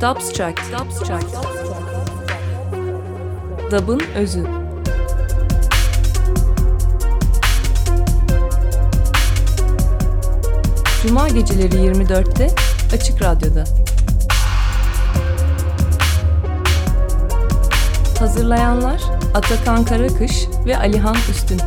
Dubstract. Dubstract. Dub'ın özü. Cuma geceleri 24'te Açık Radyo'da. Hazırlayanlar Atakan Karakış ve Alihan Üstün.